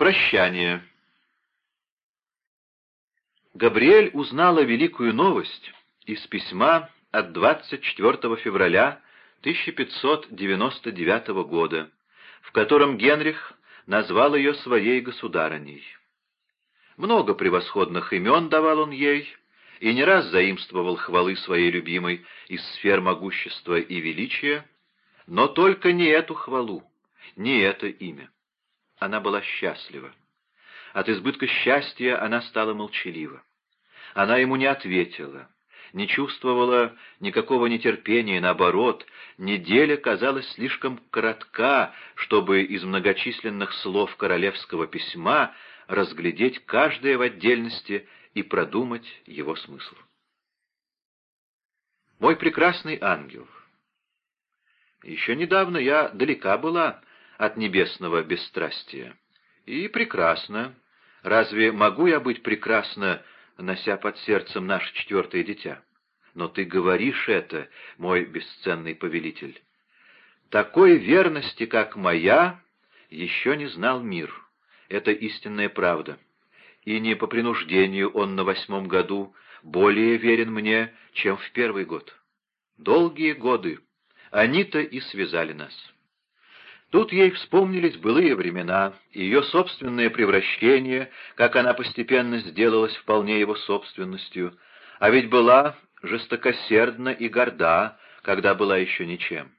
Прощание. Габриэль узнала великую новость из письма от 24 февраля 1599 года, в котором Генрих назвал ее своей государыней. Много превосходных имен давал он ей, и не раз заимствовал хвалы своей любимой из сфер могущества и величия, но только не эту хвалу, не это имя. Она была счастлива. От избытка счастья она стала молчалива. Она ему не ответила, не чувствовала никакого нетерпения, наоборот, неделя казалась слишком коротка, чтобы из многочисленных слов королевского письма разглядеть каждое в отдельности и продумать его смысл. Мой прекрасный ангел, еще недавно я далека была от небесного бесстрастия. И прекрасно. Разве могу я быть прекрасна, нося под сердцем наше четвертое дитя? Но ты говоришь это, мой бесценный повелитель. Такой верности, как моя, еще не знал мир. Это истинная правда. И не по принуждению он на восьмом году более верен мне, чем в первый год. Долгие годы. Они-то и связали нас. Тут ей вспомнились былые времена, ее собственное превращение, как она постепенно сделалась вполне его собственностью, а ведь была жестокосердна и горда, когда была еще ничем.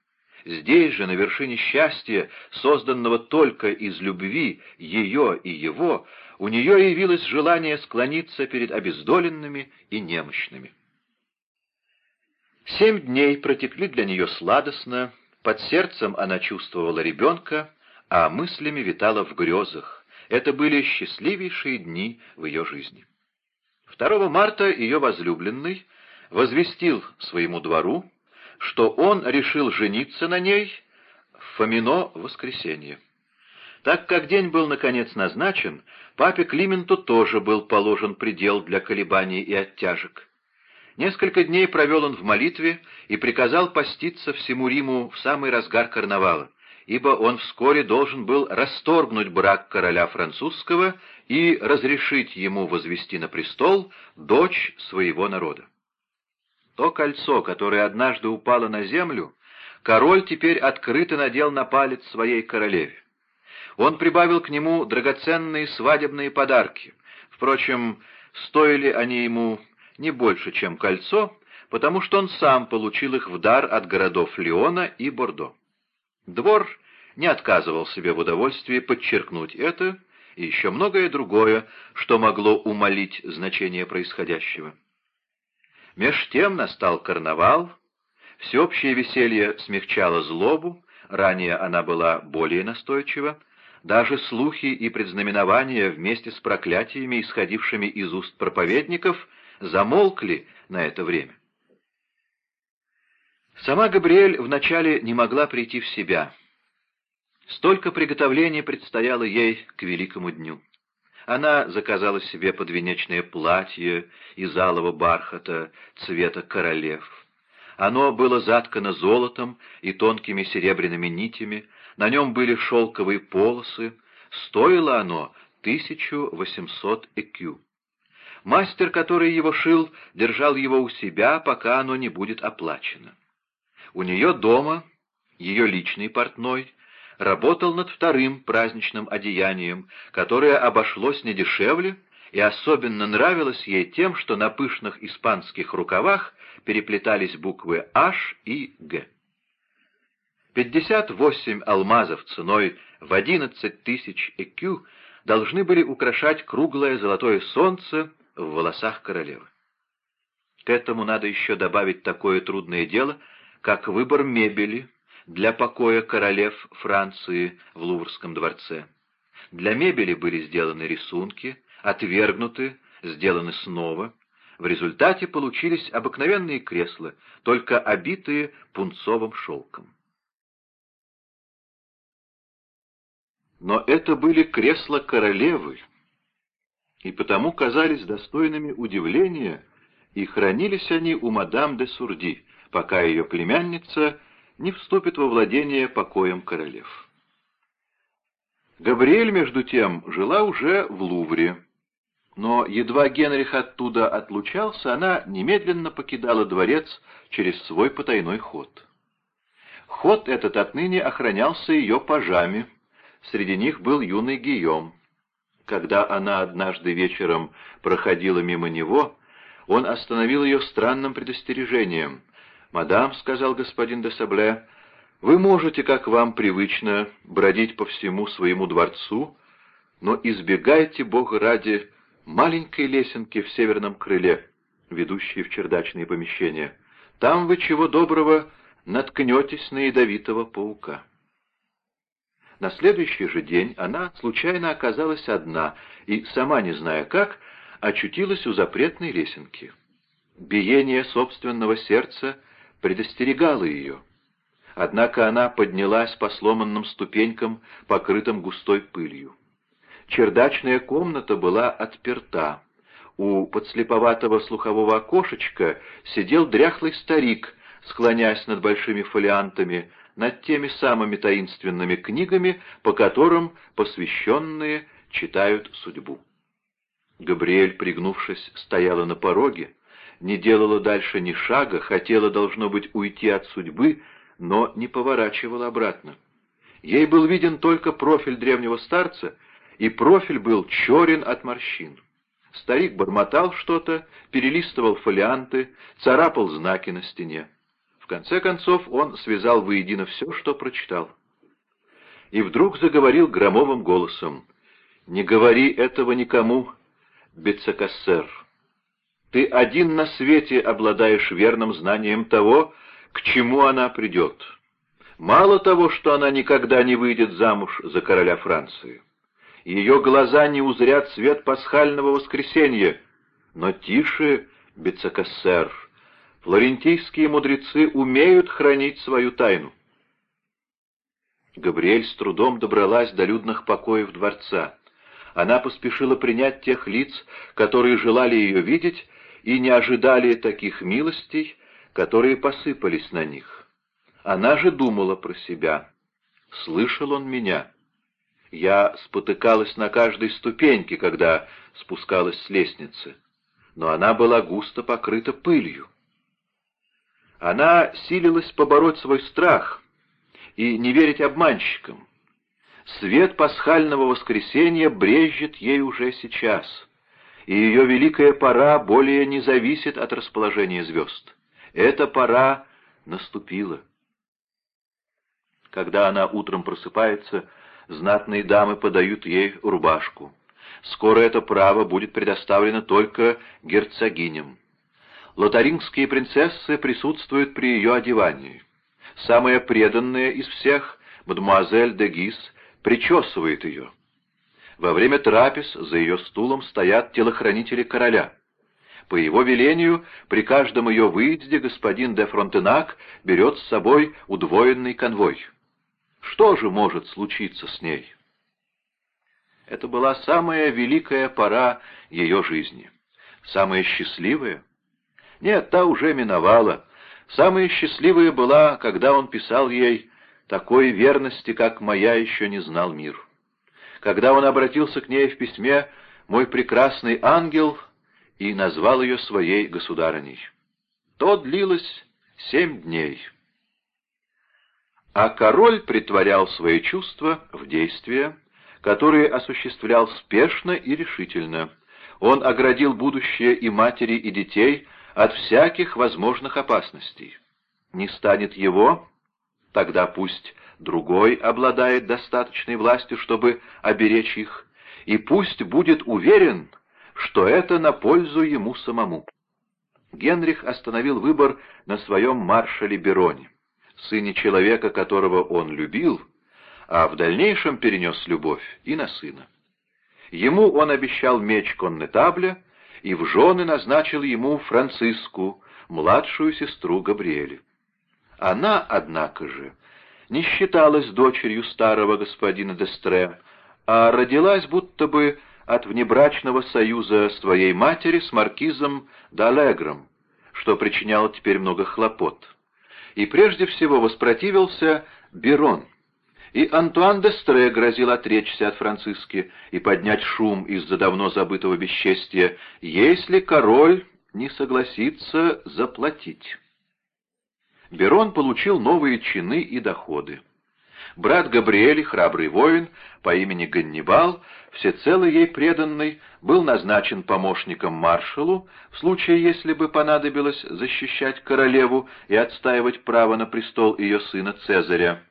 Здесь же, на вершине счастья, созданного только из любви ее и его, у нее явилось желание склониться перед обездоленными и немощными. Семь дней протекли для нее сладостно, под сердцем она чувствовала ребенка, а мыслями витала в грезах. Это были счастливейшие дни в ее жизни. 2 марта ее возлюбленный возвестил своему двору, что он решил жениться на ней в Фомино воскресенье. Так как день был наконец назначен, папе Клименту тоже был положен предел для колебаний и оттяжек. Несколько дней провел он в молитве и приказал поститься всему Риму в самый разгар карнавала, ибо он вскоре должен был расторгнуть брак короля французского и разрешить ему возвести на престол дочь своего народа. То кольцо, которое однажды упало на землю, король теперь открыто надел на палец своей королеве. Он прибавил к нему драгоценные свадебные подарки. Впрочем, стоили они ему не больше, чем кольцо, потому что он сам получил их в дар от городов Леона и Бордо. Двор не отказывал себе в удовольствии подчеркнуть это и еще многое другое, что могло умолить значение происходящего. Меж тем настал карнавал, всеобщее веселье смягчало злобу, ранее она была более настойчива, даже слухи и предзнаменования вместе с проклятиями, исходившими из уст проповедников, замолкли на это время. Сама Габриэль вначале не могла прийти в себя. Столько приготовлений предстояло ей к великому дню. Она заказала себе подвенечное платье из алого бархата цвета королев. Оно было заткано золотом и тонкими серебряными нитями, на нем были шелковые полосы, стоило оно 1800 экю. Мастер, который его шил, держал его у себя, пока оно не будет оплачено. У нее дома, ее личный портной, работал над вторым праздничным одеянием, которое обошлось не дешевле и особенно нравилось ей тем, что на пышных испанских рукавах переплетались буквы «H» и «Г». 58 алмазов ценой в 11 тысяч ЭКЮ должны были украшать круглое золотое солнце в волосах королевы. К этому надо еще добавить такое трудное дело, как выбор мебели для покоя королев Франции в Луврском дворце. Для мебели были сделаны рисунки, отвергнуты, сделаны снова. В результате получились обыкновенные кресла, только обитые пунцовым шелком. Но это были кресла королевы, и потому казались достойными удивления, и хранились они у мадам де Сурди, пока ее племянница не вступит во владение покоем королев. Габриэль, между тем, жила уже в Лувре. Но едва Генрих оттуда отлучался, она немедленно покидала дворец через свой потайной ход. Ход этот отныне охранялся ее пажами. Среди них был юный Гийом. Когда она однажды вечером проходила мимо него, он остановил ее странным предостережением. «Мадам», — сказал господин де Сабле, — «вы можете, как вам привычно, бродить по всему своему дворцу, но избегайте, Бога ради, маленькой лесенки в северном крыле, ведущей в чердачные помещения. Там вы чего доброго наткнетесь на ядовитого паука. На следующий же день она случайно оказалась одна и, сама не зная как, очутилась у запретной лесенки. Биение собственного сердца предостерегало ее. Однако она поднялась по сломанным ступенькам, покрытым густой пылью. Чердачная комната была отперта. У подслеповатого слухового окошечка сидел дряхлый старик, склоняясь над большими фолиантами, над теми самыми таинственными книгами, по которым посвященные читают судьбу. Габриэль, пригнувшись, стояла на пороге, не делала дальше ни шага, хотела, должно быть, уйти от судьбы, но не поворачивала обратно. Ей был виден только профиль древнего старца — и профиль был черен от морщин. Старик бормотал что-то, перелистывал фолианты, царапал знаки на стене. Конце концов он связал воедино все, что прочитал. И вдруг заговорил громовым голосом. «Не говори этого никому, Бецакассер. Ты один на свете обладаешь верным знанием того, к чему она придет. Мало того, что она никогда не выйдет замуж за короля Франции» ее глаза не узрят свет пасхального воскресенья. Но тише, Бецакассер, флорентийские мудрецы умеют хранить свою тайну. Габриэль с трудом добралась до людных покоев дворца. Она поспешила принять тех лиц, которые желали ее видеть, и не ожидали таких милостей, которые посыпались на них. Она же думала про себя. «Слышал он меня?» Я спотыкалась на каждой ступеньке, когда спускалась с лестницы, но она была густо покрыта пылью. Она силилась побороть свой страх и не верить обманщикам. Свет пасхального воскресенья брежет ей уже сейчас, и ее великая пора более не зависит от расположения звезд. Эта пора наступила. Когда она утром просыпается, знатные дамы подают ей рубашку. Скоро это право будет предоставлено только герцогиням. Лотарингские принцессы присутствуют при ее одевании. Самая преданная из всех, мадемуазель де Гис, причесывает ее. Во время трапез за ее стулом стоят телохранители короля. По его велению, при каждом ее выезде господин де Фронтенак берет с собой удвоенный конвой. Что же может случиться с ней? Это была самая великая пора ее жизни. Самая счастливая? Нет, та уже миновала. Самая счастливая была, когда он писал ей «Такой верности, как моя, еще не знал мир». Когда он обратился к ней в письме «Мой прекрасный ангел» и назвал ее своей государыней. То длилось семь дней. А король притворял свои чувства в действия, которые осуществлял спешно и решительно. Он оградил будущее и матери, и детей от всяких возможных опасностей. Не станет его, тогда пусть другой обладает достаточной властью, чтобы оберечь их, и пусть будет уверен, что это на пользу ему самому. Генрих остановил выбор на своем маршале Бероне сыне человека, которого он любил, а в дальнейшем перенес любовь и на сына. Ему он обещал меч коннетабля и в жены назначил ему Франциску, младшую сестру Габриэля. Она, однако же, не считалась дочерью старого господина Дестре, а родилась будто бы от внебрачного союза своей матери с маркизом Далегром, что причиняло теперь много хлопот и прежде всего воспротивился Берон. И Антуан де Стре грозил отречься от Франциски и поднять шум из-за давно забытого бесчестия, если король не согласится заплатить. Берон получил новые чины и доходы. Брат Габриэль, храбрый воин по имени Ганнибал, всецело ей преданный, был назначен помощником маршалу в случае, если бы понадобилось защищать королеву и отстаивать право на престол ее сына Цезаря.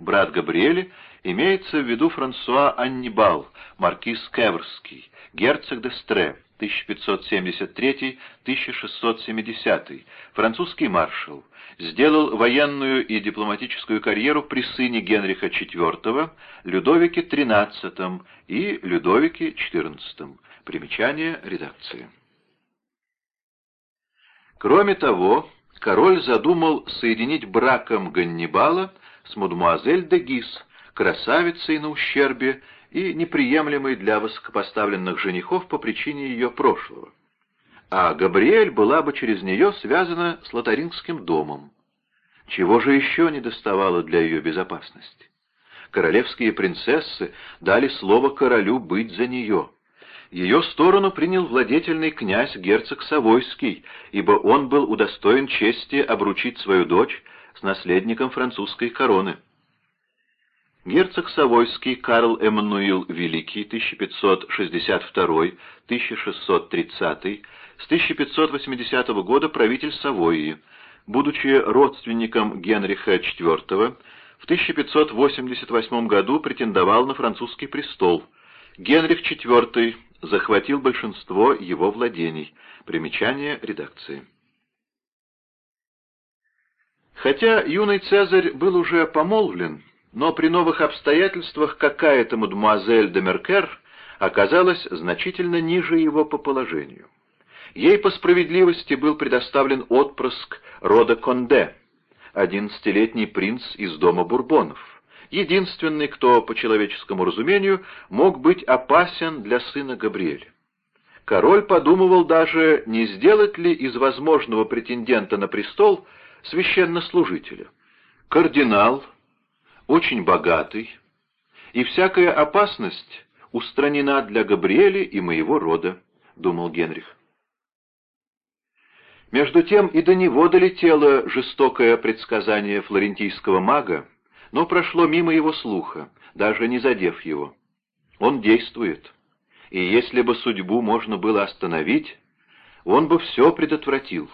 Брат Габриэля имеется в виду Франсуа Аннибал, маркиз Кеверский, герцог де Стре, 1573-1670, французский маршал, сделал военную и дипломатическую карьеру при сыне Генриха IV, Людовике XIII и Людовике XIV. Примечание редакции. Кроме того, король задумал соединить браком Ганнибала с мадемуазель де Гис, красавицей на ущербе и неприемлемой для высокопоставленных женихов по причине ее прошлого. А Габриэль была бы через нее связана с лотарингским домом. Чего же еще не доставало для ее безопасности? Королевские принцессы дали слово королю быть за нее. Ее сторону принял владетельный князь герцог Савойский, ибо он был удостоен чести обручить свою дочь с наследником французской короны. Герцог Савойский Карл Эммануил Великий, 1562-1630, с 1580 года правитель Савойи, будучи родственником Генриха IV, в 1588 году претендовал на французский престол. Генрих IV захватил большинство его владений. Примечание редакции. Хотя юный Цезарь был уже помолвлен, но при новых обстоятельствах какая-то мадемуазель де Меркер оказалась значительно ниже его по положению. Ей по справедливости был предоставлен отпрыск рода Конде, одиннадцатилетний принц из дома Бурбонов, единственный, кто, по человеческому разумению, мог быть опасен для сына Габриэля. Король подумывал даже, не сделать ли из возможного претендента на престол – священнослужителя. Кардинал, очень богатый, и всякая опасность устранена для Габриэля и моего рода, — думал Генрих. Между тем и до него долетело жестокое предсказание флорентийского мага, но прошло мимо его слуха, даже не задев его. Он действует, и если бы судьбу можно было остановить, он бы все предотвратил.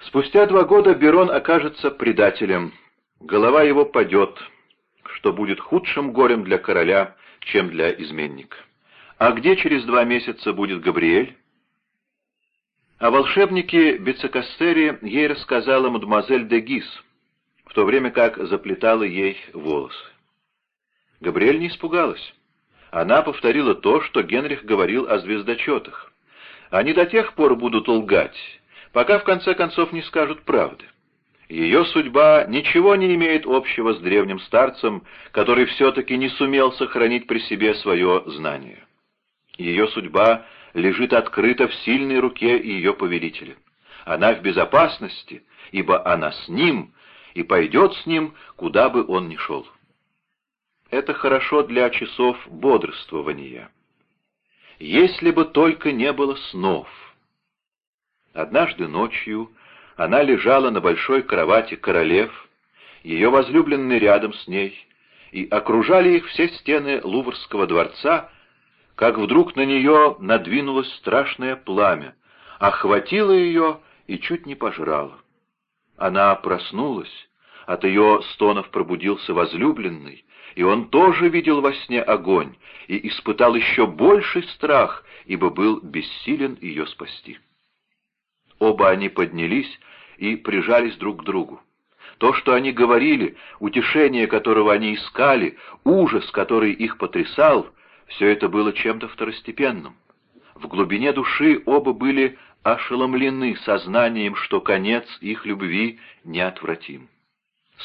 Спустя два года Берон окажется предателем. Голова его падет, что будет худшим горем для короля, чем для изменника. А где через два месяца будет Габриэль? О волшебнике Бецекассере ей рассказала мадемуазель де Гис, то время как заплетала ей волосы. Габриэль не испугалась. Она повторила то, что Генрих говорил о звездочетах. Они до тех пор будут лгать, пока в конце концов не скажут правды. Ее судьба ничего не имеет общего с древним старцем, который все-таки не сумел сохранить при себе свое знание. Ее судьба лежит открыто в сильной руке ее повелителя. Она в безопасности, ибо она с ним и пойдет с ним, куда бы он ни шел. Это хорошо для часов бодрствования. Если бы только не было снов — Однажды ночью она лежала на большой кровати королев, ее возлюбленный рядом с ней, и окружали их все стены Луврского дворца, как вдруг на нее надвинулось страшное пламя, охватило ее и чуть не пожрало. Она проснулась, от ее стонов пробудился возлюбленный, и он тоже видел во сне огонь и испытал еще больший страх, ибо был бессилен ее спасти. Оба они поднялись и прижались друг к другу. То, что они говорили, утешение которого они искали, ужас, который их потрясал, все это было чем-то второстепенным. В глубине души оба были ошеломлены сознанием, что конец их любви неотвратим.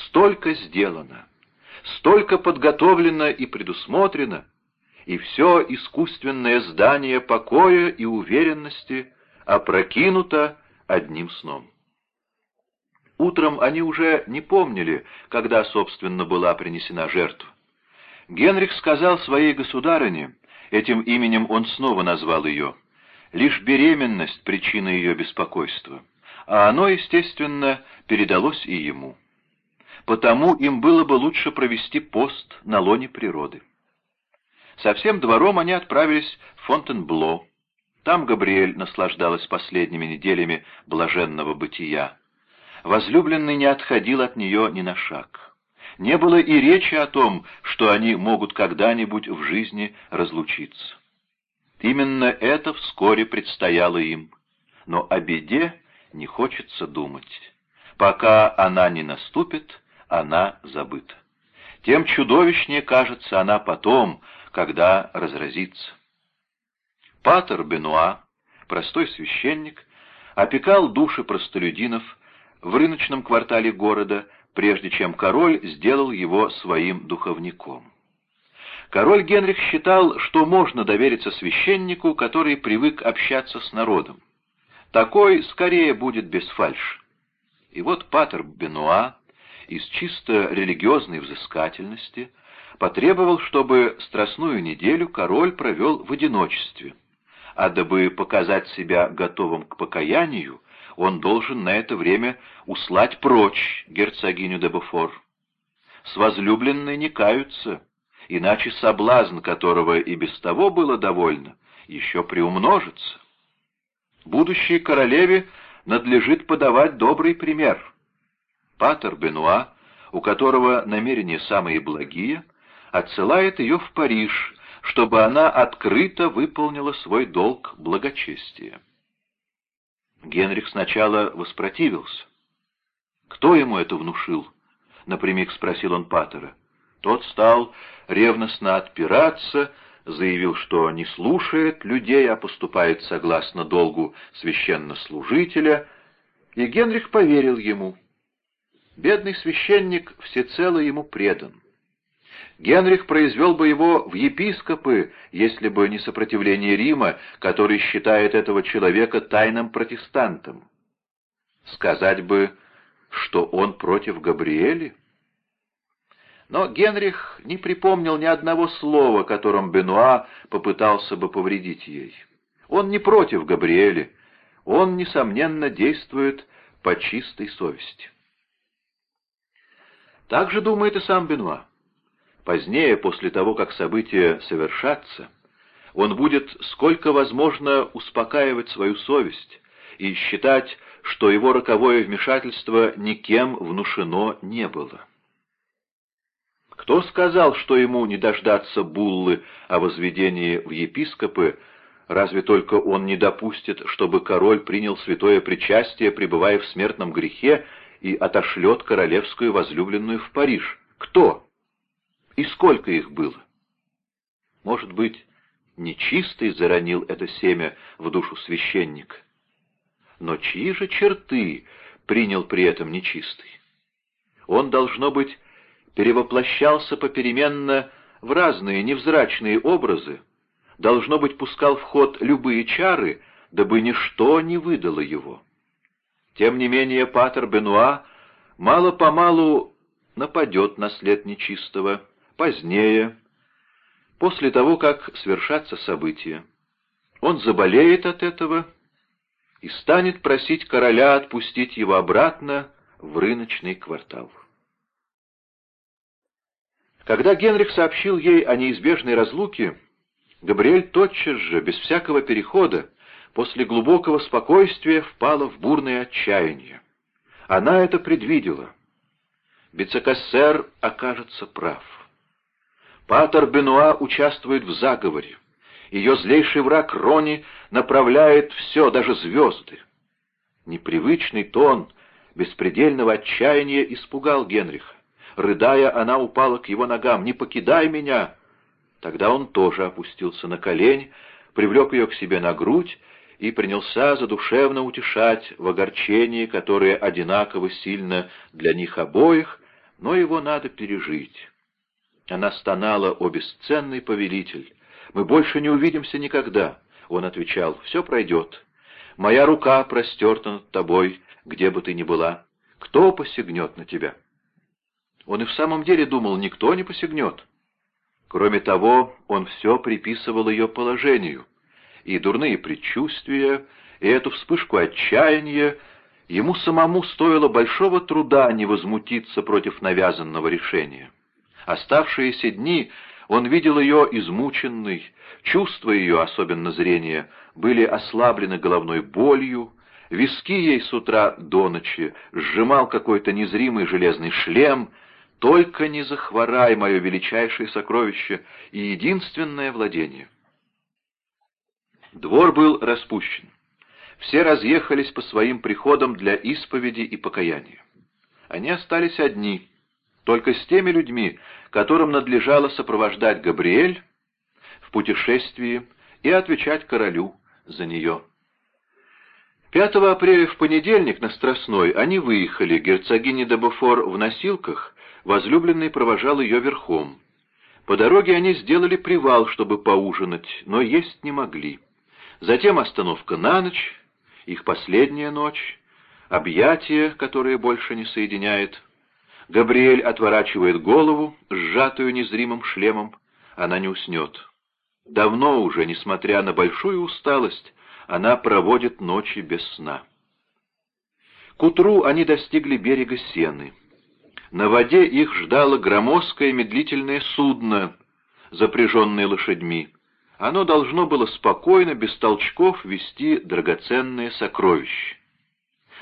Столько сделано, столько подготовлено и предусмотрено, и все искусственное здание покоя и уверенности опрокинуто одним сном. Утром они уже не помнили, когда, собственно, была принесена жертва. Генрих сказал своей государыне, этим именем он снова назвал ее, лишь беременность — причина ее беспокойства, а оно, естественно, передалось и ему. Потому им было бы лучше провести пост на лоне природы. Со всем двором они отправились в Фонтенбло. Там Габриэль наслаждалась последними неделями блаженного бытия. Возлюбленный не отходил от нее ни на шаг. Не было и речи о том, что они могут когда-нибудь в жизни разлучиться. Именно это вскоре предстояло им. Но о беде не хочется думать. Пока она не наступит, она забыта. Тем чудовищнее кажется она потом, когда разразится. Патер Бенуа, простой священник, опекал души простолюдинов в рыночном квартале города, прежде чем король сделал его своим духовником. Король Генрих считал, что можно довериться священнику, который привык общаться с народом. Такой скорее будет без фальши. И вот Патер Бенуа из чисто религиозной взыскательности потребовал, чтобы страстную неделю король провел в одиночестве, а дабы показать себя готовым к покаянию, он должен на это время услать прочь герцогиню де Буфор. С возлюбленной не каются, иначе соблазн, которого и без того было довольно, еще приумножится. Будущей королеве надлежит подавать добрый пример. Патер Бенуа, у которого намерения самые благие, отсылает ее в Париж, чтобы она открыто выполнила свой долг благочестия. Генрих сначала воспротивился. «Кто ему это внушил?» — напрямик спросил он Паттера. Тот стал ревностно отпираться, заявил, что не слушает людей, а поступает согласно долгу священнослужителя, и Генрих поверил ему. Бедный священник всецело ему предан. Генрих произвел бы его в епископы, если бы не сопротивление Рима, который считает этого человека тайным протестантом. Сказать бы, что он против Габриэли? Но Генрих не припомнил ни одного слова, которым Бенуа попытался бы повредить ей. Он не против Габриэли, он, несомненно, действует по чистой совести. Так же думает и сам Бенуа. Позднее, после того, как события совершатся, он будет сколько возможно успокаивать свою совесть и считать, что его роковое вмешательство никем внушено не было. Кто сказал, что ему не дождаться буллы о возведении в епископы, разве только он не допустит, чтобы король принял святое причастие, пребывая в смертном грехе, и отошлет королевскую возлюбленную в Париж? Кто? И сколько их было? Может быть, нечистый заронил это семя в душу священника? Но чьи же черты принял при этом нечистый? Он, должно быть, перевоплощался попеременно в разные невзрачные образы, должно быть, пускал в ход любые чары, дабы ничто не выдало его. Тем не менее, Патер Бенуа мало-помалу нападет на след нечистого, Позднее, после того, как свершатся события, он заболеет от этого и станет просить короля отпустить его обратно в рыночный квартал. Когда Генрих сообщил ей о неизбежной разлуке, Габриэль тотчас же, без всякого перехода, после глубокого спокойствия впала в бурное отчаяние. Она это предвидела. Бицекассер окажется прав. Патер Бенуа участвует в заговоре. Ее злейший враг Рони направляет все, даже звезды. Непривычный тон беспредельного отчаяния испугал Генриха. Рыдая, она упала к его ногам. «Не покидай меня!» Тогда он тоже опустился на колень, привлек ее к себе на грудь и принялся задушевно утешать в огорчении, которое одинаково сильно для них обоих, но его надо пережить. Она стонала, о бесценный повелитель. «Мы больше не увидимся никогда», — он отвечал, — «все пройдет. Моя рука простерта над тобой, где бы ты ни была. Кто посягнет на тебя? Он и в самом деле думал, никто не посягнет. Кроме того, он все приписывал ее положению, и дурные предчувствия, и эту вспышку отчаяния, ему самому стоило большого труда не возмутиться против навязанного решения. Оставшиеся дни он видел ее измученной, чувства ее, особенно зрение, были ослаблены головной болью, виски ей с утра до ночи сжимал какой-то незримый железный шлем, «Только не захворай, мое величайшее сокровище и единственное владение». Двор был распущен. Все разъехались по своим приходам для исповеди и покаяния. Они остались одни, только с теми людьми, которым надлежало сопровождать Габриэль в путешествии и отвечать королю за нее. 5 апреля в понедельник на Страстной они выехали, герцогиня де Буфор в носилках, возлюбленный провожал ее верхом. По дороге они сделали привал, чтобы поужинать, но есть не могли. Затем остановка на ночь, их последняя ночь, объятие, которое больше не соединяет, Габриэль отворачивает голову, сжатую незримым шлемом. Она не уснет. Давно уже, несмотря на большую усталость, она проводит ночи без сна. К утру они достигли берега Сены. На воде их ждало громоздкое медлительное судно, запряженное лошадьми. Оно должно было спокойно, без толчков, вести драгоценные сокровища.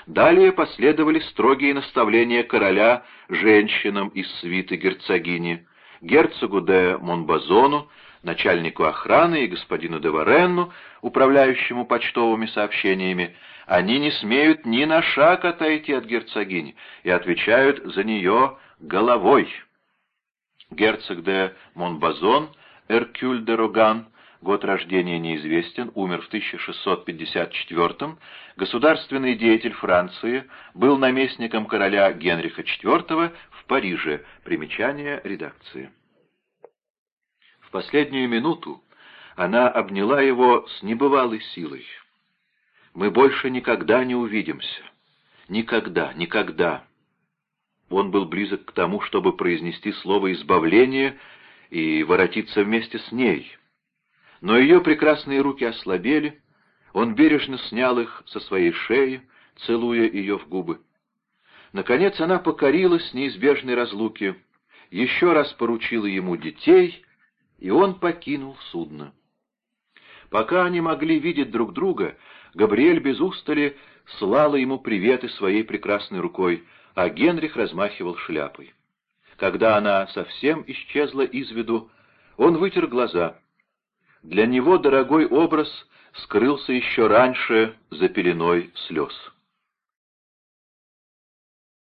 Далее последовали строгие наставления короля женщинам из свиты герцогини, герцогу де Монбазону, начальнику охраны и господину де Варенну, управляющему почтовыми сообщениями, они не смеют ни на шаг отойти от герцогини и отвечают за нее головой. Герцог де Монбазон, Эркюль де Роган, год рождения неизвестен, умер в 1654 государственный деятель Франции, был наместником короля Генриха IV в Париже. Примечание редакции. В последнюю минуту она обняла его с небывалой силой. «Мы больше никогда не увидимся. Никогда, никогда». Он был близок к тому, чтобы произнести слово «избавление» и воротиться вместе с ней — но ее прекрасные руки ослабели, он бережно снял их со своей шеи, целуя ее в губы. Наконец она покорилась неизбежной разлуке, еще раз поручила ему детей, и он покинул судно. Пока они могли видеть друг друга, Габриэль без устали слала ему приветы своей прекрасной рукой, а Генрих размахивал шляпой. Когда она совсем исчезла из виду, он вытер глаза — для него дорогой образ скрылся еще раньше за пеленой слез.